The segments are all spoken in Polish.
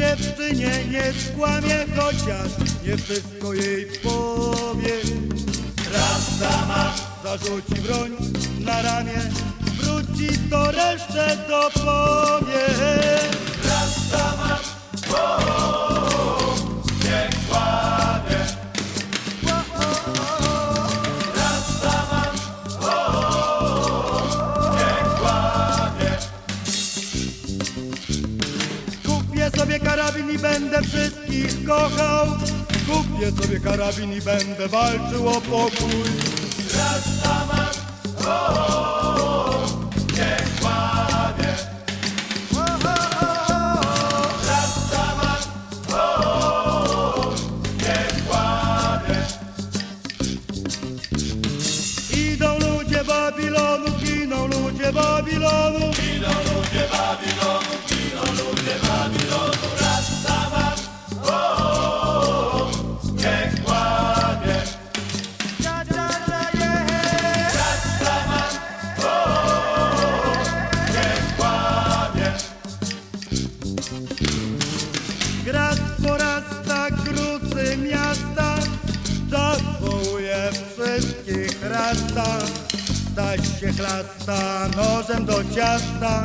Dziewczynie nie skłamie, chociaż nie wszystko jej powie. Rastaman zarzuci broń na ramię, wróci to resztę dopowie. Rastaman, nie kłamie. Rastaman, nie kłamie. Kupię sobie karabin i będę wszystkich kochał. Kupię sobie karabin i będę walczył o pokój. Babilonu, giną ludzie Babilonu. Giną ludzie Babilonu, Gras porasta grusy miasta, czas wołuje wszystkich rasta. Staś się chlasta nożem do ciasta,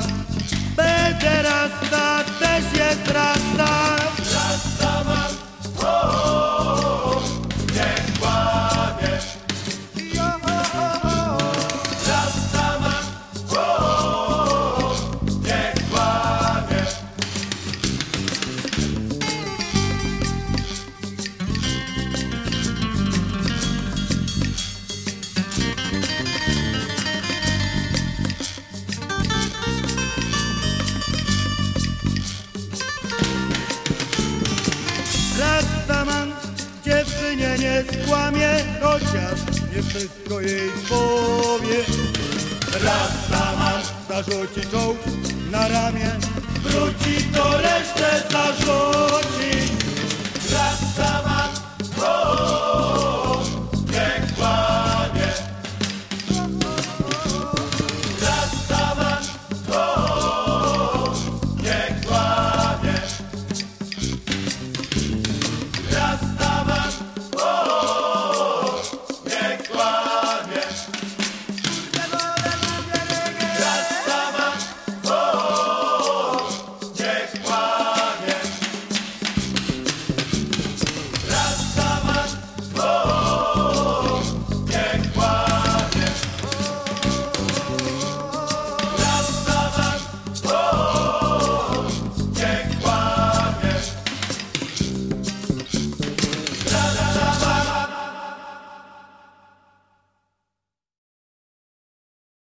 Pederasta też jest rasta. Nie skłamie, chociaż nie wszystko jej powie. Rastaman zarzuci czołg na ramię, wróci to resztę zarzuci.